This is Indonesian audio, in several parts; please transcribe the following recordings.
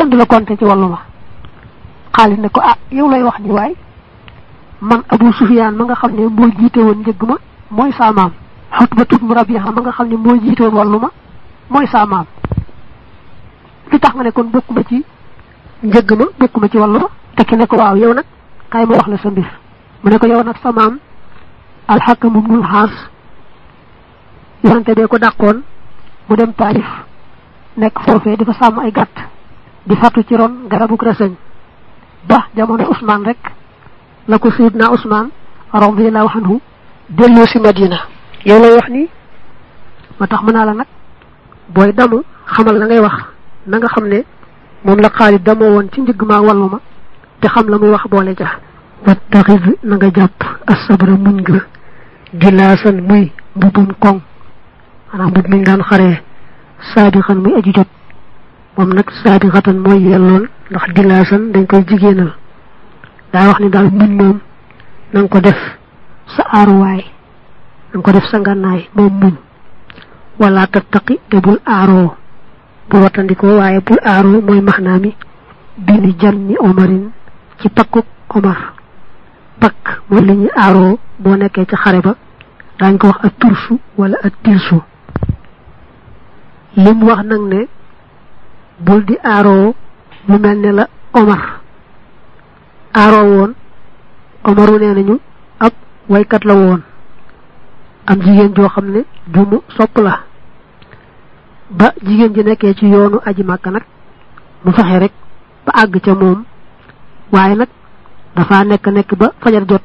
kenn du la konté ci wàllu ma xaalis ne ko ah yow lay wax ni waay. Man abu sufiyaan ma nga xam ne moo jiite woon njëgg ma mooy saa maam. Xut ba tut mu rabiha ma nga xam ne moo jiite woon wàllu ma mooy saa maam. Li tax nga ne kon bokkuma ci njëgg ma bokkuma ci wàllu ma? Tekki ne ko waaw yow nag kaay ma wax la sa mbir. Mu ne ko yow nag sa bee ko dàqoon mu dem taarif nekk foofee di fa sàmm ay gàtt di fatu ci ron garabu reseñ ba jamono Ousmane rek. La ko sayidna Ousmane radiyallahu anhu delloo si Madina yow lay wax ni. Ma tax mën naa la nag booy damu xamal la ngay wax na nga xam ne moom la Xaalid damoo woon ci wàllu ma te xam la muy wax boole ja wattaxid na nga jàpp asabra muñ nga gilaasan muy mbubum koŋ maanaam mbub miñ daan xaree saadixan muy aju jot moom nag saadixatan mooy yelloon ndax gilaasan dañ koy jigéenal daa wax ni daal muñ moom na nga ko def sa aaruwaay na nga ko def sa ngànnaay moom muñ. Wala tattaqi te bul aaroo bul wattandikoo waaye bul aaroo mooy maxnaami bi ni jan ni omarin ci pakkuk omar. Pakk mooy li ñuy aaroo boo nekkee ci xare ba daañ ko wax ak tursu wala ak tilsu lim wax nag ne bul di aaroo lu mel ne la omar. Aaroo woon omaru nee nañu ab waykat la woon. Am jigéen joo xam ne mu la. Ba jigéen ji nekkee ci yoonu aji màkka nag mu fexe rek ba àgg ca moom. Waaye nag dafa nekk nekk ba fajar jot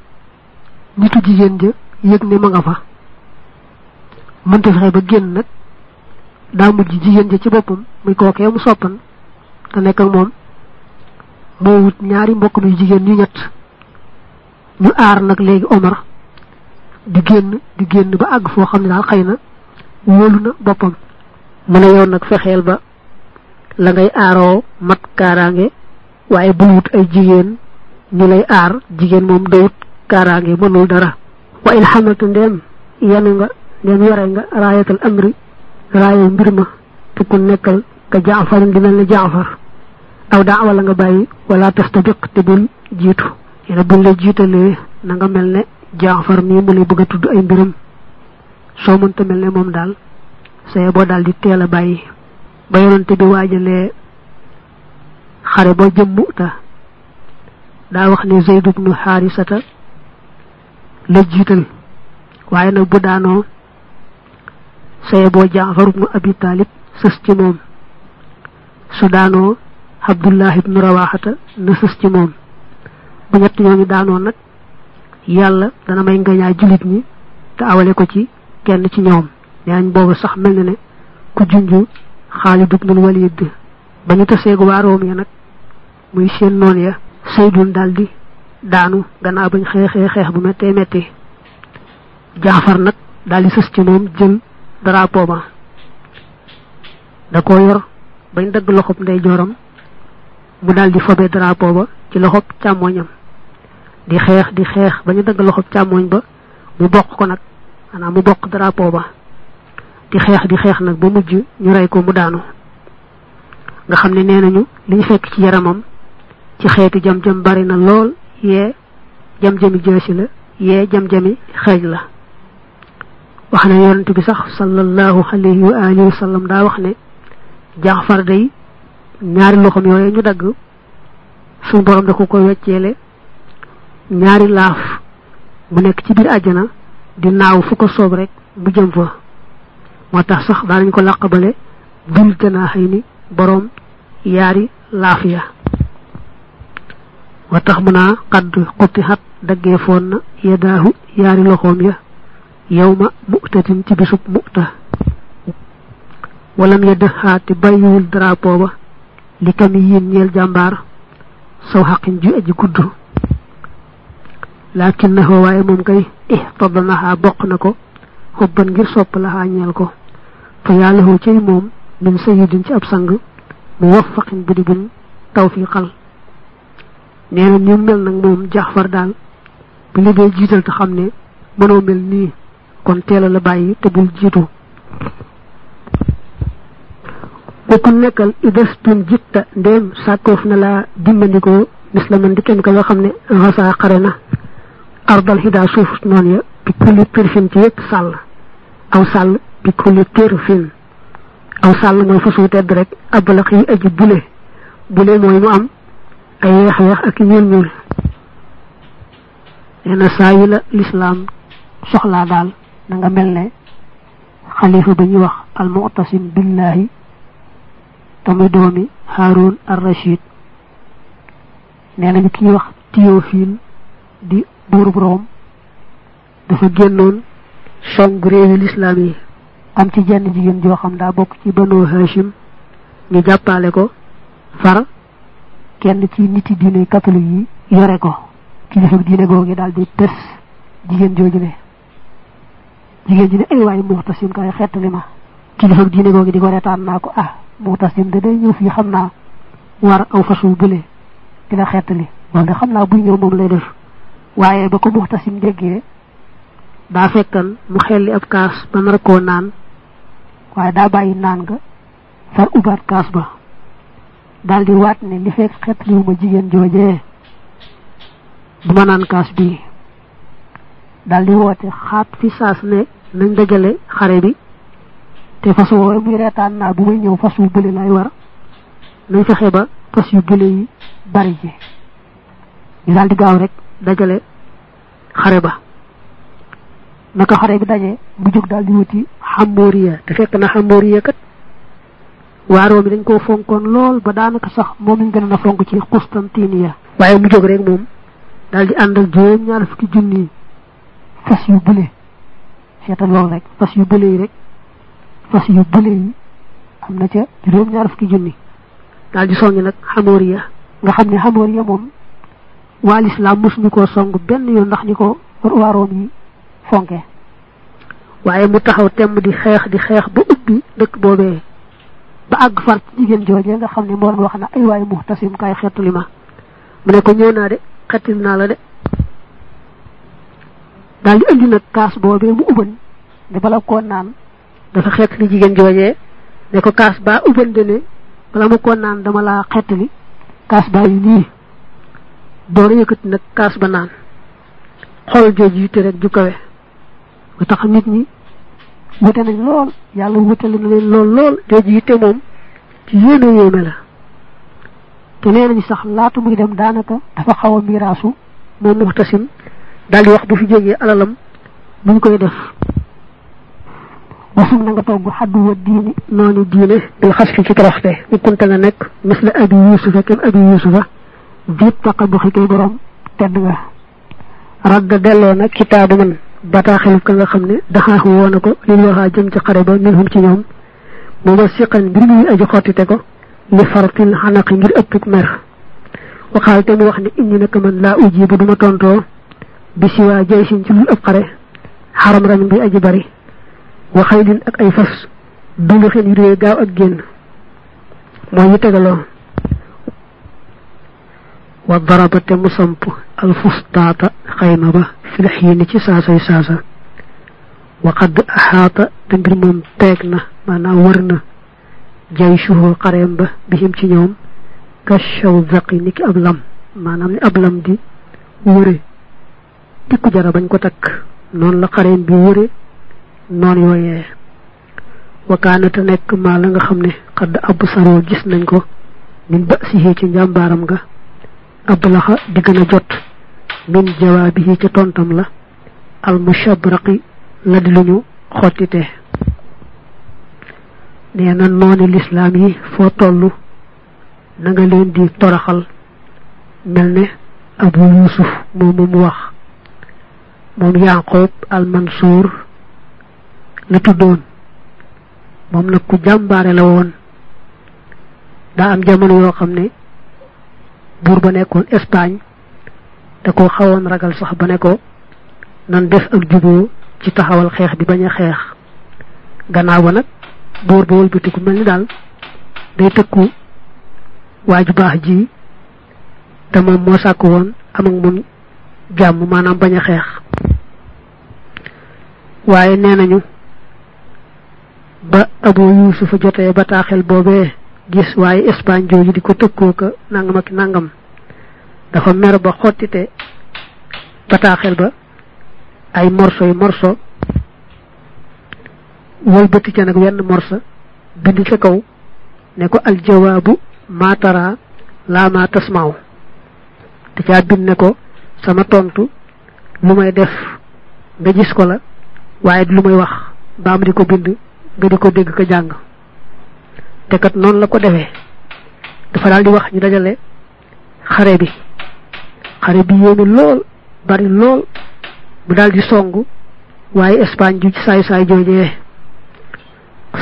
nitu jigéen ja yëg ne ma nga fa. Mënta ba génn nag daa mujj jigéen ja ci boppam muy kookee mu soppan te nekk ak moom moo wut ñaari mbokk muy jigéen ñu ñett. Ñu aar nag léegi Omar di génn di génn ba àgg foo xam na wóolu yow ba la ngay mat kaaraange waaye bul wut ay jigéen ñu lay aar. Jigéen moom dawut kaaraange mënul dara. Wa in xamaltu ndeem yanu nga ndeem yore nga raayatal amri raaya mbir ma tukku nekkal ka jaafarin di mel ne jaafar. Aw daa wala nga bàyyi wala tastabiq te bul jiitu. Yene buñ la jiitalee na nga mel ne jaafar mii mu lay bëgg a tudd ay mbiram. Soo mënta mel ne moom daal saye boo daal di teel a bàyyi. Ba yonante bi waajalee xare ba jëm muta daa wax ne Zayd ibnu Xaarisata la jiital. Waaye nag bu daanoo ibnu Rawaxata na sës ci moom bu ñett ñooñu daanoo nag yàlla dana may ngañaa jullit ñi te awale ko ci kenn ci ñoom neenañ boobu sax mel na ne ku junju Xaalid ibnul Walid ba ñu taseegu waa Room ya nag muy seen noon ya saydun daldi daanu gannaaw bañ xeexee xeex bu méttee métti jaafar nag daldi sës ci moom jël drapeau ba. Da ko yor bañ dagg loxob ndey jooram mu daldi fobe drapeau ba ci loxob càmmoñam. Di xeex di xeex bañu dagg loxob càmmoñ ba mu bokk ko nag maanaam mu bokk drapeau ba. Di xeex di xeex nag ba mujj ñu rey ko mu daanu. Nga xam ne nee fekk ci yaramam ci jam-jam bari na lool jam-jami jësi la yee jam-jami xeej la wax na yonent bi sax sallallahu alayhi wa alihi daa wax ne jaafar day ñaari loxom yooyu ñu dagg suñu borom da ko ko wecceele ñaari laaf mu nekk ci biir àjjana di naaw fu ko soob rek mu jëm fa. moo tax sax daanañ ko làqabale dul janaaxay ni boroom yaari laafiya wa tax mu naa xadd xutti xat daggee foon na yadaahu yaari loxoom ya. Moom kay ihtadanaha bokk na ko xubban ngir sopp laxaa ñeel ko fa yàlla hoo cay moom min sayidin ci ab sang mu waffaqin bu di buñ tawfiqal nee na ñu mel nag moom jaxfar daal bu li dee jiital te xam ne mënoo mel nii kon teela la bàyyi te bul jiitu bokkul nekkal idastun jitta ndéem sàkkoof na laa dimbandikoo mislaman di kenn ka nga xam ne xasaa xare na ardal xidaa suuf noonu ya bi kulli pirfin ci yépp sàll aw sàll bi kulli pirfin aw sàll mooy fasu tedd rek abalax yi aji bule bule mooy mu am ay weex weex ak ñuul ñuul nee na saa yi la lislaam soxlaa daal na nga mel ne xalifa ñuy wax al mu'tasim billahi tamuy doomi Haroun ar Rashid nee ki wax Théophile di buurub Room dafa génnoon song réewi lislaam yi am ci jenn jigéen joo xam daa bokk ci banu Hashim ñu jàppale ko far kenn ci niti diine catholique yi yore ko. Kilifa diine di tës jigéen jooju ne jigéen ji ne ay waay muxtasim kay xettali ma. Kilifa diine googu di ko retaan naa ko ah muxtasim de day ñëw fii xam naa war aw fasul bële di la xettali. De xam naa buy ñëw moom lay def. Waaye ba ko muxtasim déggee daa fekkan mu xelli ab kaas ba nar koo naan. Waaye daa bàyyi naan nga far ubaat kaas ba. Daal di waat ne li fekk xettaliwuma jigéen joojee du ma naan kaas bii. Daal di xaat fi saas ne nañ dajale xare bi. Te fas woowe muy reetaan naa bu may ñëw fas wu bële lay war. Nañ fexe ba fas yu bële yi bari ji ñu daal di gaaw rek dajale xare ba. Naka xare bi daje mu jóg daal di wuti xambooriya te fekk na xambooriya kat waaroo mi dañ koo fonkoon lool ba daanaka sax moom lañ gën a fonk ci Constantiniya. Waaye mu jóg rek moom daal di ànd ak juróom ñaar fukki junni fas yu bële seetal lool rek fas yu bële yi rek fas yu bële yi am na ca juróom ñaar fukki junni. Daal di soññ nag xamóoriya nga xam ne xamóoriya moom waa lislaam mosuñu koo song benn yoon ndax ñu ko waaroom yi fonke. Waaye mu taxaw temm di xeex di xeex ba ubbi dëkk boobee. Ba àgg far jigéen joojee nga xam ne moo wax na ay waay muxtasim kay xettali ma. Mu ne ko ñëw naa de xettil naa la de daal di indi nag kaas boobee mu uban ne bala koo naan. Dafa xettali jigéen joojee ne ko kaas baa uban de ne bala ma koo naan dama laa xettali kaas baa yi nii. Door yëkkati nag kaas ba naan. Xool jooju yitte rek ju kawe. Ba tax nit ñi wute nañ lool yàlla wutale na leen lool lool. Jooju yitte moom ci yéeme yéeme la. Te nee nañu sax laatu muy dem daanaka dafa xaw a miraasu moom daal di wax bu fi jógee alalam buñ koy def wasum na nga togg xaddu wa diini noonu diine bil xas ci toroxte mu kunta nga nekk misla abi yusufa kem abi yusufa diit taqabuxi kay borom tedd nga radda delloo nag kitaabu man bataaxelu ka nga xam ne daxaaxu woo na ko lil waxaa jëm ci xare ba min hum ci ñoom mu ma siqan mbir muy aji xottite ko li fartil xanaqi ngir ëppuk mer waxaal te mu wax ne indi naka man laa ujibu duma tontoo بسوى جيش جمل أفقره حرم رمي بي أجبري وخيل أك أي فص بلخين يريد قاو أجين ما يتغلو. وضربت مصمب الفسطاط خيمبة في الحين تساسا يساسا وقد أحاط دنجر من تاكنا ما ناورنا جيشه قريمبة بهم تنيوم كشو ذقي نك أبلم. ما نامي أبلم دي. وري. Tikku jara bañ ko takk noonu la xareem bi wëre noonu yooyee wakaanata nekk maa la nga xam ne xadd ab saroo gis nañ ko min ba sihee ci njàmbaaram nga ab laxa di gën jot min jawaabihi ca tontam la al mushabraqi la di luñu xottite nee na nooni lislaam yi foo toll na nga leen di toraxal mel ne abu yusuf moom mu wax moom yaqub al mansour la tuddoon. Moom nag ku jàmbaare la woon. Daa am jamono yoo xam ne ba nekkoon Espagne da ko xawoon ragal sax ba ne ko nan def ak juboo ci taxawal xeex bi bañ a xeex. Gannaaw ba nag buur ba wëlbatiku mel ni daal day tëkku waaju baax ji moo sàkk woon am ak waaye nee nañu ba abu yusufa jotee bataaxel boobee gis waaye espagne jooju di ko tëkkoo ka nangam ak nangam dafa mer ba xottite bataaxel ba ay morso yu morso wëlbati ca nag wenn morso bind ca kaw ne ko aljawaabu maatara laa ma tasmaaw te caa bind ne ko sama tontu lu may def nga gis ko la waaye lu may wax. Baam di ko bind nga di ko dégg ko jàng. Te kat noonu la ko defee. Dafa daal di wax ñu dajale xare bi. Xare bi yéeme lool bari lool. Mu daal di song waaye espagne ju ci saay saay joojee.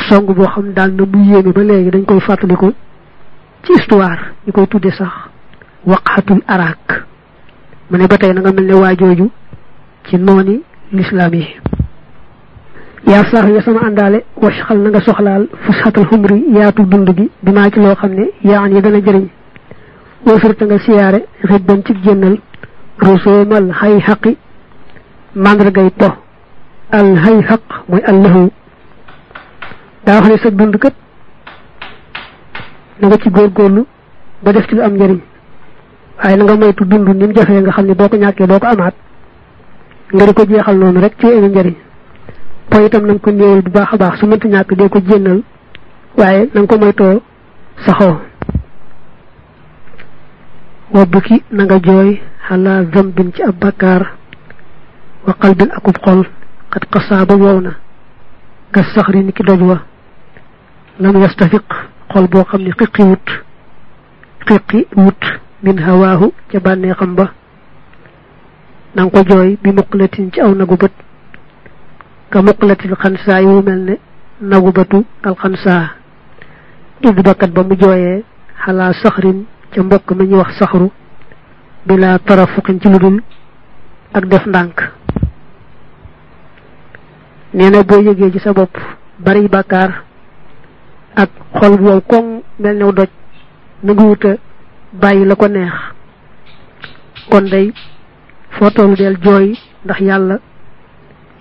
Song boo xam daal na mu yéeme ba léegi dañ koy fàttaliku ci histoire ñu koy tudde sax waqatul arak. Mu ne ba tey na nga mel ne waa jooju ci nooni l'islam yaatu dund gi bi maa ci loo xam ne yaan yi dana jëriñ wafirta nga siyaare xibban ci génnal rusoomal xay xaqi màndargay po al xay xaq mooy allahu daa wax ne sa dund kat na nga ci góorgóorlu ba def ci lu am njëriñ waaye na nga moytu dund ni mu jafee nga xam ne boo ko ñàkkee doo ko amaat nga di ko jeexal noonu rek ci ay njëriñ po itam na nga ko néewal bu baax a baax su mënta ñàkk dee ko jénnal waaye na nga ko moytoo saxoo wabbuki na nga jooy xalaa zambin ci ab bakkaar wa qalbin akub xol xat xasaaba wow na gas saxri ni ki doj wa lam yastafiq xol boo xam ne xiqi wut xiqi wut min hawaahu ca bànneexam ba na nga ko jooy bi muqlatin ci aw nagu bët ka muqlatil xansaa yi wu mel ne nagu bëtu alxansaa. Id bakat ba mu jooyee xalaa saxrin ca mbokk mi ñuy wax saxru bila tarafuqin ci ludul ak def ndànk. Nee na boo yëgee ci sa bopp bari bàkkaar ak xol bu wow koŋ mel new doj na nga wuta bàyyi la neex. Kon day tollu del jooy ndax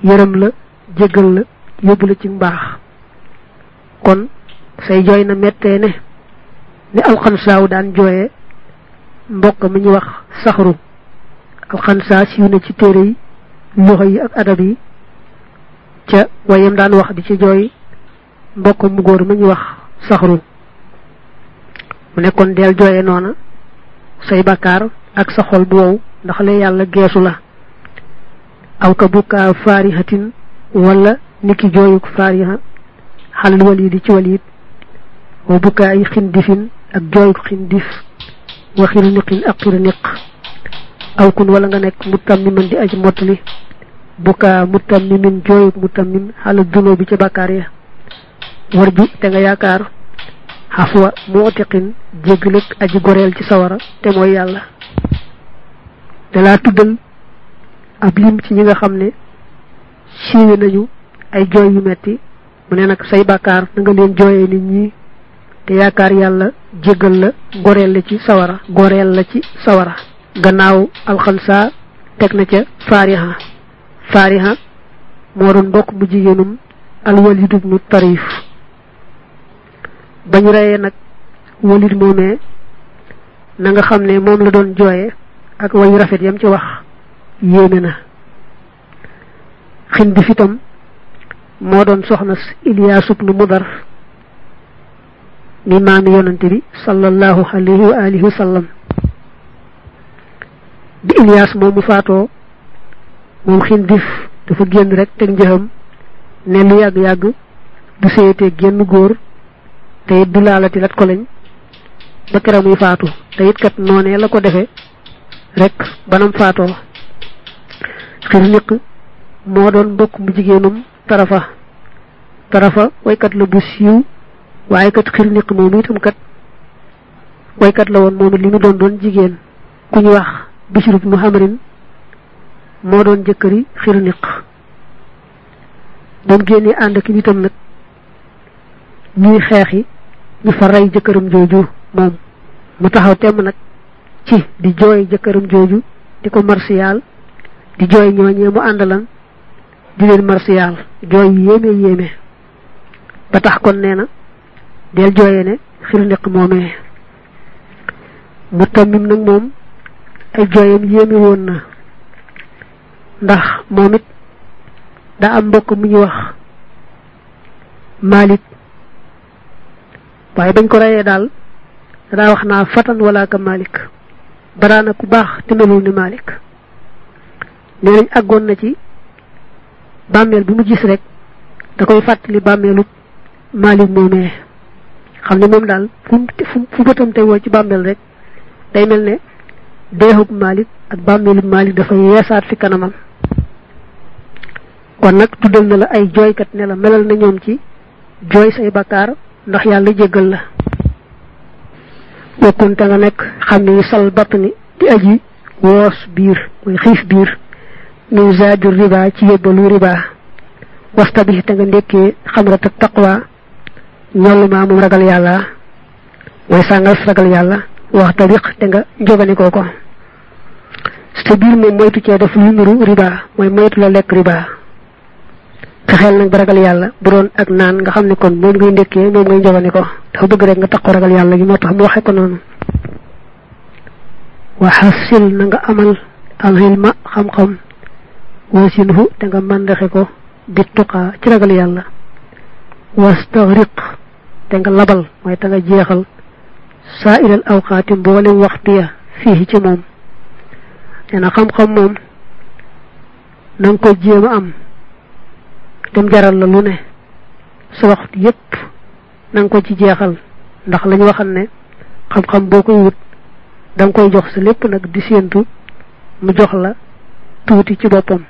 yërëm la jéggal la yóbbu la ci mbaax. Kon say jooy na mettee ne ni alxansaaw daan jooyee mbokk mi ñuy wax saxru alxansaa siiw na ci téere yi loxo yi ak adab yi. Ca wayam daan wax di ci jooy mbokk mu góor mi ñuy wax saxru mu nekkoon del jooyee noona say bakkaar ak sa xol bu ndax la yàlla geesu la. Aw ka bukkaa faarihatin wala niki jooyuk faariha xalal walidi ci walid wa bukkaa ay xindifin ak jooyuk xindif wa xirniqin ak xirniq aw kun wala nga nekk mutammiman di aji mottali bukkaa mutammimin jooyuk mutammim xalal dunoo bi ca bakkaar ya warju te nga yaakaar xafwa mootiqin jéggalëg aji goreel ci sawara te mooy yàlla dalaa tuddal ab lim ci ñi nga xam ne siiwe nañu ay jooy yu metti. mu ne nag say bàkkaar na nga leen jooyee nit ñi. te yaakaar yàlla jéggal la goreel la ci sawara goreel la ci sawara. gannaaw alxansa teg na ca faariha. Faariha moo doon mbokk mu jigéenum alwalid ibnu tarif bañu reyee nag walid moomee na nga xam ne moom la doon jooye ak wayu rafet yam ci wax yéeme na. Xind fitam moo doon soxna Ilyaas ibnu Mudar mi maami yonante bi sallallahu alayhi wa alihi wa sallam bi Ilyaas moom mu faatoo moom xindif dafa génn rek teg njëxam ne lu yàgg-yàgg du séyatee génn góor te it du laalati lat ko lañ ba kera muy faatu te it kat noonee la ko defe rek banam faatoo xirniq moo doon mbokk mu jigéenum tarafa. tarafa waykat la bu siiw waaye kat xirniq moom itam kat waykat la woon moom li mu doon doon jigéen. ku ñu wax bisirub nu xamarin moo doon jëkkëri xirniq ba mu génnee ànd ak nitam nag ñuy xeexi ñu fa rey jëkkëram jooju moom. mu taxaw temm nag ci di jooy jëkkëram jooju di ko di jooy ñooñee mu àndalan di leen marsiyaal. Jooy yéeme yéeme. Ba tax kon nee na del jooyee ne xirniq moomee. Mu tammim nag moom ay jooyam yéemi woon na. Ndax moom it daa am mbokk mu ñuy wax malik waaye bañ ko reyee daal daa wax naa fatan wala ka malik baraana ku baax te ni malik nee àggoon na ci bàmmeel bi mu gis rek da koy fàttali bàmmeelu malik moomee. Xam ne moom daal fu fu bëtam tegoo ci bàmmeel rek day mel ne deexub malik ak bàmmeelu malik dafa yeesaat fi kanamam. Kon nag tuddal na la ay jooykat ne la melal na ñoom ci jooy say bakkaar ndax yàlla jéggal la. Wakkunte nga nekk xam ne sal batt ni di aji woos biir muy xiif biir min zaadi riba ci yóbbalu riba wasta bi te nga ndekkee xamrat ak taqwa ñollu maa moom ragal yàlla mooy sàngal ragal yàlla waxta biq te nga njoganikoo ko sa moom moytu cee def lu nuru riba mooy moytu la lekk riba fexeel nag ba ragal yàlla bu doon ak naan nga xam ne kon moom ngay ndekkee moom ngay njogani ko dafa bëgg rek nga ragal yàlla gi tax mu waxe ko noonu wa xasil na nga amal al xilma xam-xam wasinhu te nga màndaxe ko bi tuqaa ci ragal yàlla. wastaghriq te nga labal mooy te nga jeexal saa ilal awqaati mboolem waxtu ya fii ci moom. nee xam-xam moom na ko jéem a am dem jaral la lu ne sa waxtu yépp na ko ci jeexal ndax lañu waxal ne xam-xam boo koy wut da nga koy jox sa lépp nag di séentu mu jox la tuuti ci boppam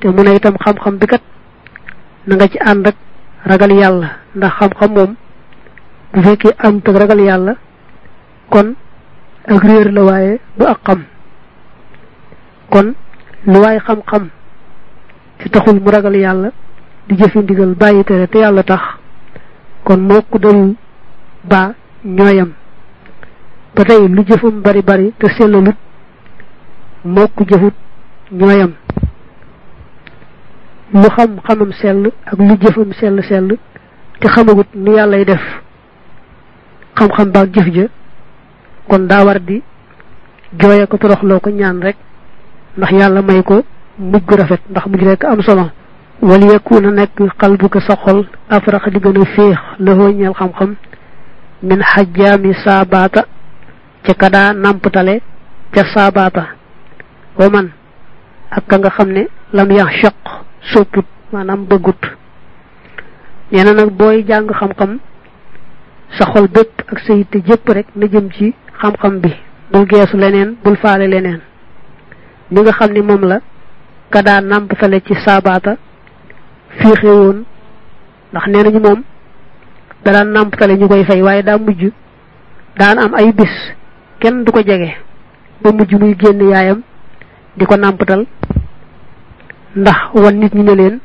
te mu ne itam xam-xam bi kat na nga ci ànd ak ragal yàlla. Ndax xam-xam moom bu fekkee am ragal yàlla kon ak réer la waaye du ak xam. Kon lu waay xam-xam ci taxul mu ragal yàlla di jëfi ndigal bàyyi tere te yàlla tax kon moo dalul baa ñooyam. Ba tey lu jëfam bari bari te sellalut moo ko jëfut ñooyam lu xam xamam sell ak lu jëfam sell sell te xamagut nu yàllay def. Xam-xam baag jëf ja kon daa war di jooye ko toroxloo ko ñaan rek ndax yàlla may ko mujj gu rafet ndax mujj rek am solo. Wal yakuna nekk qalbuka sa xol afrax di gën a féex la ñeel xam-xam. Min xajjaami saabaata ca kadaa namptale ca saabaata. Wa man ak ka nga xam ne lam yax shaq sopput maanaam bëggut. Nee na nag booy jàng xam-xam sa xol bépp ak sa yitte jëpp rek na jëm ci xam-xam bi. Bul geesu leneen bul faale leneen. Li nga xam ni moom la ka daa nàmptale ci saabaata fiixe woon. Ndax nee moom da daan nàmptale ñu koy fay waaye daa mujj daan am ay bis kenn du ko jege. Ba mujj muy génn yaayam di ko ndax wan nit ñi ne leen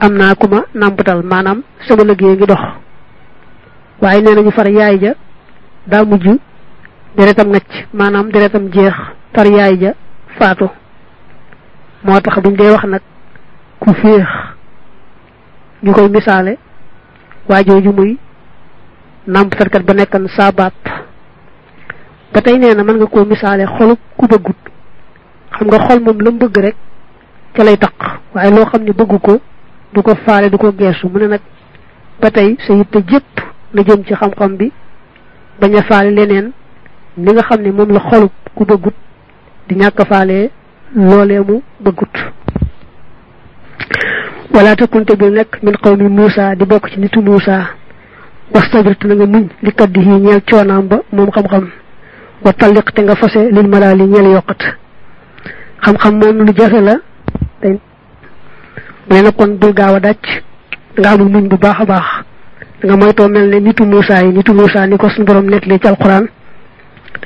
am naa ku ma nàmpatal maanaam sama liggéey ngi dox. Waaye nee nañu far yaay ja daa mujj deretam ngacc maanaam deretam jeex far yaay ja faatu. Moo tax buñ dee wax nag ku féex ñu koy misaale waa jooju muy nàmpatalkat ba nekkan saabaat ba tey nee na nga koo misaale ku bëggut. Xam nga xol moom la mu bëgg rek ca lay taq waaye loo xam ne bëggu ko du ko faale du ko geesu mu ne nag ba tey sa yitte jépp na jëm ci xam-xam bi bañ a faale leneen li nga xam ne moom la xolub ku bëggut di ñàkk faale loolee mu bëggut wala takunte bi nekk min qawmi Muusa di bokk ci nitu Muusa wastabir te na nga muñ li kaddi yi ñeel coonaam ba moom xam-xam wa talliq te nga fase lil malaali ñeel yokkat xam-xam moom lu jafe la nee na kon bul gaaw a dàcc nga amul muñ bu baax a baax. Nga moytoo mel ne nitu Muusa yi nitu Muusa ni ko suñu borom nettali ci alxuraan.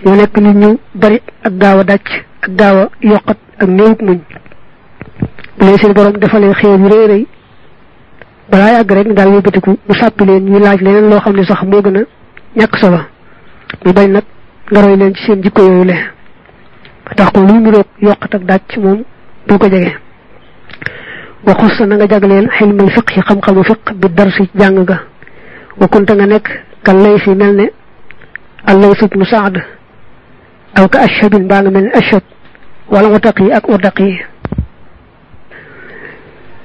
Ñoo nekk nit ñu bari ak gaaw a dàcc ak gaaw a yokkat ak néewuk muñ. Bu leen seen borom defalee xeer yu rëy rëy. Balaa yàgg rek daal yëbbatiku mu sàppi leen ñuy laaj leneen loo xam ne sax moo gën a ñàkk solo. Mu bañ nag nga roy leen ci seen jikko yooyu le. Tax ko luy niroog yokkat ak dàcc moom bul ko jege. وخصوصا نغا جاغلين علم الفقه خم خم فقه بالدرس جانغا وكنت نغا نك في ملن الليس بن سعد أو كأشهد بان من أشهد ولا متقي اك ودقي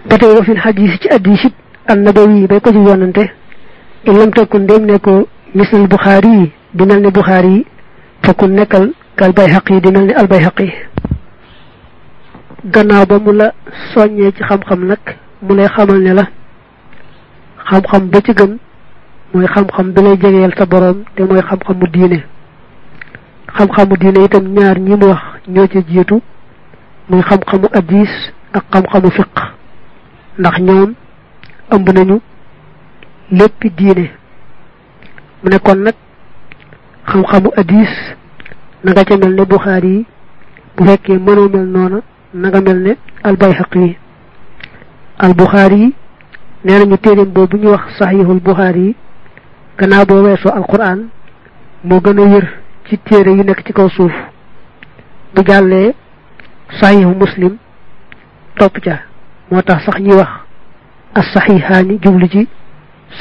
باتي في الحديث تي حديث النبوي باكو جي يوننتي ان لم تكن ديم نيكو مثل البخاري دي ملن البخاري فكن نكل كالبيهقي دي ملن البيهقي, gannaaw ba mu la soññee ci xam-xam nag mu lay xamal ne la xam-xam ba ci gën mooy xam-xam bi lay jegeel sa boroom te mooy xam-xamu diine xam-xamu diine itam ñaar ñi mu wax ñoo ci jiitu muy xam-xamu addis ak xam-xamu fiq ndax ñoom ëmb nañu léppi diine mu ne kon nag xam-xamu addis na nga ca mel ne buxaari yi bu fekkee mënoo mel noona na nga mel ne albayhaqi yi al buxaari yi nee nañu téeréem boobu ñu wax saxiixul buxaari yi gannaaw boo weesoo alquran moo gën a wér ci téere yi nekk ci kaw suuf bu jàllee saxiixu muslim topp ca moo tax sax ñuy wax as saxiixaani jublu ci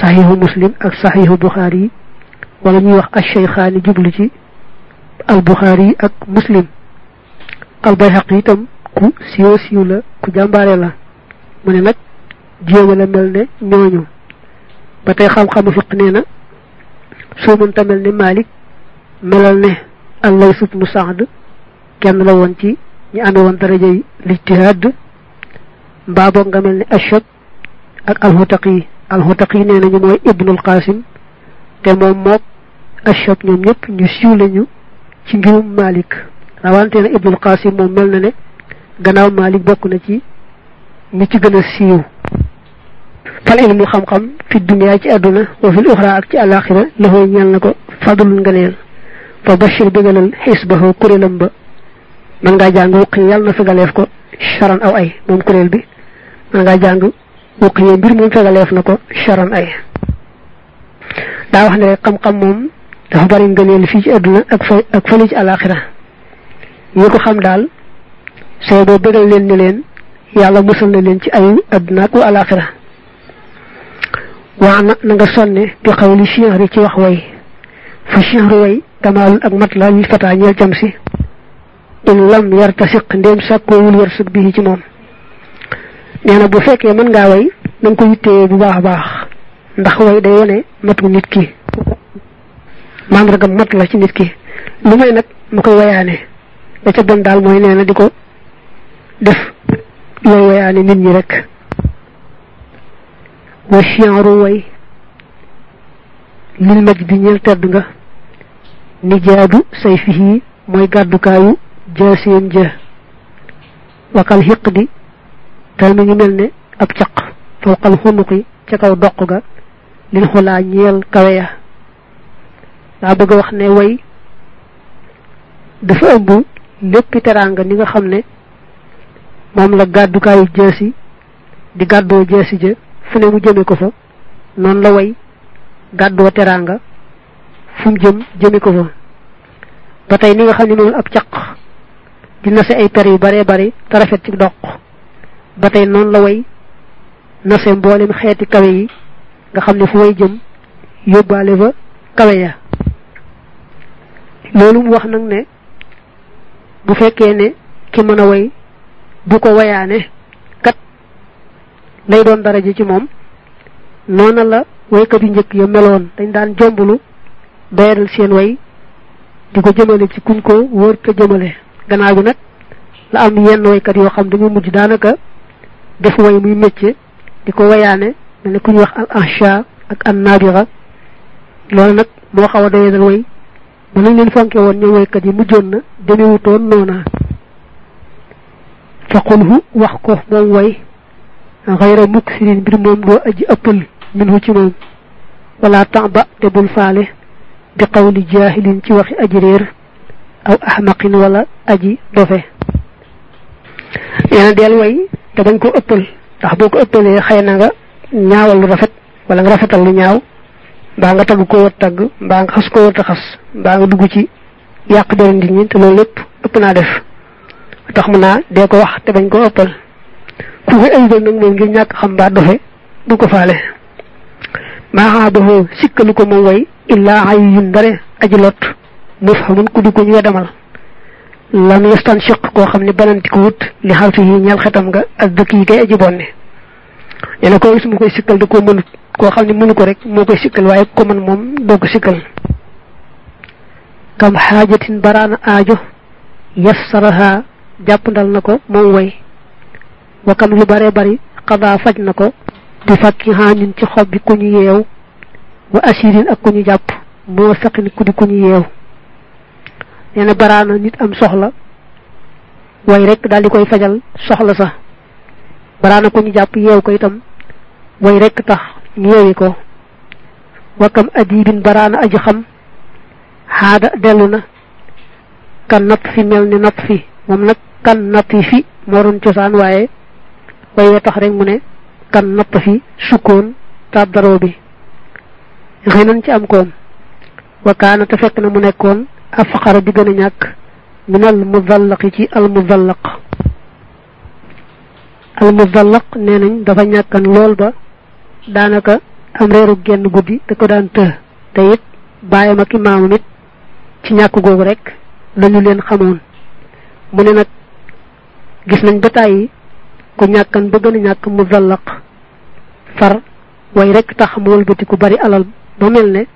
saxiixu muslim ak saxiixu buxaari yi wala ñuy wax as cheykhaani jublu ci al buxaari yi ak muslim al bayhaqi itam ku siiw siiw la ku jàmbaare la mu ne nag jéema la mel ne ñooñu ba tey xam-xamu fiq nee na soo mënta mel ne Malik melal ne allay sut nu saad kenn la woon ci ñi amee woon darajay lijtihaad mbaa boog nga mel ne ashab ak alxutaqi alxutaqi nee nañu mooy ibnul qasim te moom mook ashab ñoom ñëpp ñu siiw lañu ci ngirum Malik rawante na ibnul qasim moom mel na ne gannaaw Malik bokk na ci ñi ci gën a siiw fal ilmu xam-xam fi dunya ci àdduna wa fil uxra ak ci alaxira loxoo ñeel na ko fadlul nganeel fa bashir bégalal xisbahu kuréelam ba man ngaa jàng wuqi yàlla na fegaleef ko charan aw ay moom kuréel bi man ngaa jàng wuqi mbir moom fegaleef na ko charan ay daa wax ne rek xam-xam moom dafa bari ngëneel fii ci àdduna ak fa ak fële ci alaxira ñi ko xam daal soo boo bégal leen ni leen yàlla musal na leen ci ayu àdduna ak alaxira waa na na nga sonne bi xawli chihri ci wax way fa chihru way kamaalul ak mat la lil fata ñeel cam si in lam yarta siq ndéem sàkkoowul wërsëg bi ci moom nee na bu fekkee mën ngaa way na ko yittee bu baax baax ndax way day wone matu nit ki mandargam mat la ci nit ki lu may nag mu koy wayaane da ca bon daal mooy nee na di ko def looy wayaane nit ñi rek. Wa chienru way lil maj bi ñeel tedd nga nijaadu say fii mooy ja wakal xiq di te mi ngi mel ne ab caq fawqal xunuqi ca kaw ga. Lil xulaa ñeel kawe ya. Daa bëgg wax ne way dafa ëmb léppi teraanga ni nga xam ne moom la gàddukaayu jaasi di gàddoo jaasi ja fu ne mu jëme ko fa noonu la way gàddoo teraanga fu mu jëm jëme ko fa. Ba ni nga ab di nase ay per yu bare bari te rafet ci doq. Ba tey noonu la way nase mboolem xeeti kawe yi nga xam ne fu way jëm fa ya. Wax ne bu ne ki way bu ko wayaane kat lay doon dara ji ci moom. Noona la waykat yu njëkk ya meloon. Dañ daan jombulu doyadal seen way di ko jëmale ci kuñ ko wër te jëmale. Gannaaw bi nag la am yenn waykat yoo xam dañu mujj daanaka def way muy métier di ko wayaane mel ne ku ñuy wax al ansha ak an nabira loolu nag moo xaw a doyadal way. Ba nañ leen fonke woon ñoom waykat yi mujjoon na demewutoon noona. فقله وحكه موي غير مكسرين برموم لو أجي أطل منه تمام ولا تعبا تبول فاله بقول جاهل تي وخي أجرير أو أحمق ولا أجي دوفه يعني ديال وي تا دنجو أطل. تا بوكو أطل خينا نغا نياول رافت ولا نغا رافتال نياو. با نغا تاغ كو تاغ با نغا خاس كو تخاس با نغا دوجي ياق دين دي ني تا لول لب. اطنا ديف tax mu naa dee ko wax te bañ ko ëppal. Ku koy ayibal nag moom ngir ñàkk xam mbaa dofe du ko faale. Maaxaabahu sikkalu ko moom way illaa mufhamun ku di ko ñu wedamal lam koo xam ne bananti ko wut li xal fi ñal xetam nga ak dëkk yi kay aji bonne nee gis mu koy sikkal da koo mënut koo xam ne mënu ko rek moo koy sikkal waaye ko moom doo ko sikkal. Kam xaajatin baraana aajo yassaraha jàppandal na ko moom way wa kam lu bare bari xadaa faj na ko bi fakki xaanin ci xob bi ku ñu yeew wa asirin ak ku ñu jàpp moo saqin ku di ku ñu yeew nee na baraana nit am soxla way rek daal di koy fajal soxla sa baraana ku ñu jàpp yeew ko itam way rek tax yeewi ko wakam adibin baraana aji xam xaada dellu na kan napp fi mel ni napp fi moom nag kan napp fi moo doon cosaan waaye way we tax rek mu ne kan napp fi sukkoon tab daroo bi xëy nañ ci am koom wakaana te fekk na mu nekkoon afaqara di gën a ñàkk min al mudallaqi ci al mudallaq al mudallaq nee nañ dafa ñàkkan lool ba daanaka am reeru genn guddi da ko daan të te it bàyyam ak imaamam it ci ñàkk googu rek lañu leen xamoon mu ne nag gis nañ ba tàyyi ku ñàkkan ba gën a ñàkk mudallaq far way rek tax mu wëlbati ku bari alal ba mel ne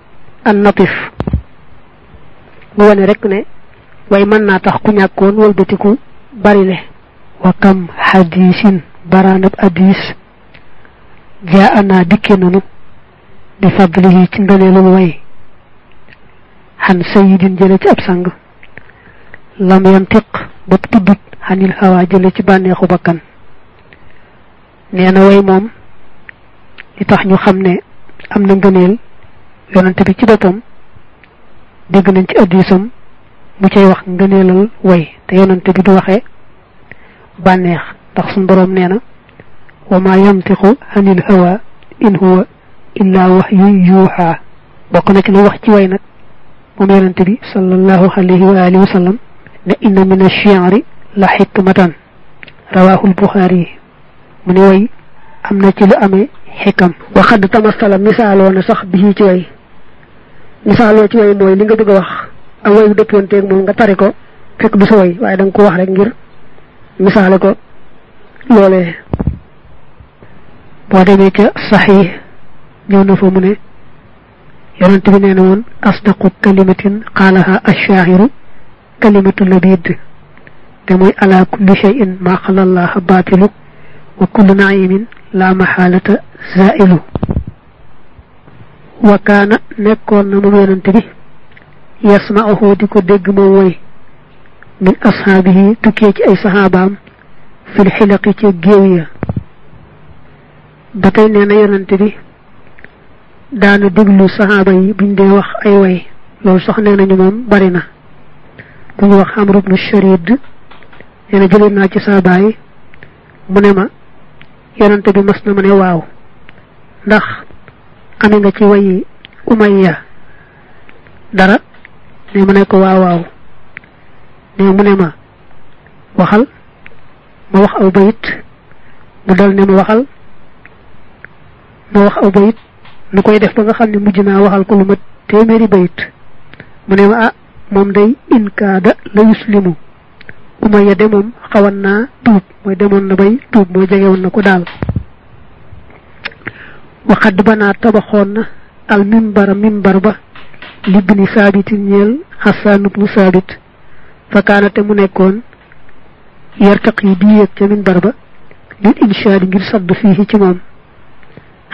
an natif mu wane rek ne way mën naa tax ku ñàkkoon wëlbatiku bari le wa kam hadisin baranab hadis jaa ana dikke nanu bi fadlihi ci ngëneelul way xan sayidin jële ci ab sang lam yantiq ba tuddut xanil hawa jële ci bànneexu bakkan nee na way moom li tax ñu xam ne am ngëneel yonante bi ci boppam dégg nañ ci addisam mu cay wax ngëneelal way te yonante bi du waxee bànneex ndax suñ boroom nee na wa ma yamtiqu anil hawa in huwa illa wahyun yuuxa bokk na ci lu wax ci way nag moom yonante bi sallallahu alayhi wa alihi wa sallam ne inna min ash-shi'ri la hikmatan rawahu al-bukhari mu ne way am ci lu amee xikam waxad tamasala misaaloo na sax bi ci way misaaloo ci way mooy li nga bëgg a wax am way bu dëppoonteeg moom nga tari ko fekk du sa way waaye ko wax rek ngir misaale ko loolee boo demee ca saxiix ñëw na fa mu ne yonent bi nee na asdaqu kalimatin qaalaha ashaahiru kalimatu labid te muy ala kulli shay'in ma xala allaha baatilu wa kullu naimin la maxaalata zailu wa kaana nekkoon na moom yonante bi yasma'uhu di ko dégg moom woy min ashaabihi tukkee ci ay saxaabaam fil xilaqi ci géew ya ba tey nee na yonante bi daana déglu saxaaba yi buñ dee wax ay way loolu sax nee nañu moom bari na bu ñu wax amru ibnu sharid na jëlee naa ci saabaay mu ne ma yonante bi mas na ma ndax ame nga ci wayi umayya dara? Ne mu ne ko waaw waaw. Ne mu ne ma waxal ma wax aw bayit. Mu dal ne ma waxal ma wax aw bayit. Nu koy def ba nga xam mujj naa waxal ko lu ma bayit. Mu ne ma ah day la yuslimu umayya de moom xawan naa tuub mooy demoon na bay tuub mooy jegewoon na ko daal waxad banaa tabaxoon na al mimbara mimbar ba libni saabitin ñeel xasaan ibnu saabit fa kaanate mu nekkoon yartaq yi di yéeg ca minbar ba lil inshaadi ngir sadd fii ci moom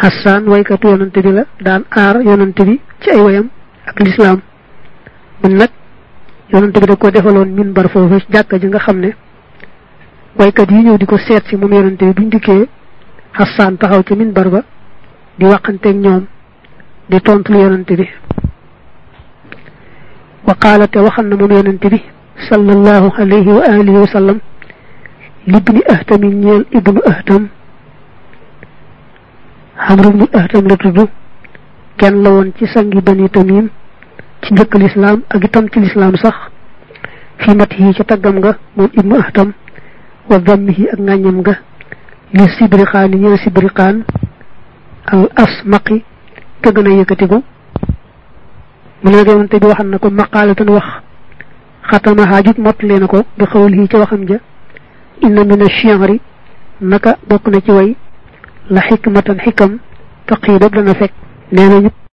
xasaan waykatu yonante bi la daan aar yonante bi ci ay wayam ak lislaam mun nag yonante bi da ko defaloon minbar foofu jàkka ji nga xam ne waykat yi ñëw di ko seet si moom yonante bi buñ dikkee xasaan taxaw ca minbar ba di waxanteeg ñoom di tontu yonante bi. Wa te waxal na moom yonante bi sallallahu alayhi wa alihi wa sallam libni ahtami ñeel ibnu ahtam. Xamru ibnu ahtam la tudd kenn la woon ci sangi bani tamim ci njëkk lislaam ak itam ci lislaam sax fi mat yi ca taggam nga moom ibnu ahtam wa dammihi ak ngàññam nga li sibriqaan ñeel sibriqaan al asmaqi ka gën a yëkkatigu mu ne yonante bi waxan na ko maqaalatan wax xatama haajut mott leen ko bi xawul yi ca waxam ja inna min ash-shi'ri naka bokk na ci way la xikmatan xikam taqiidat dana fekk nee nañu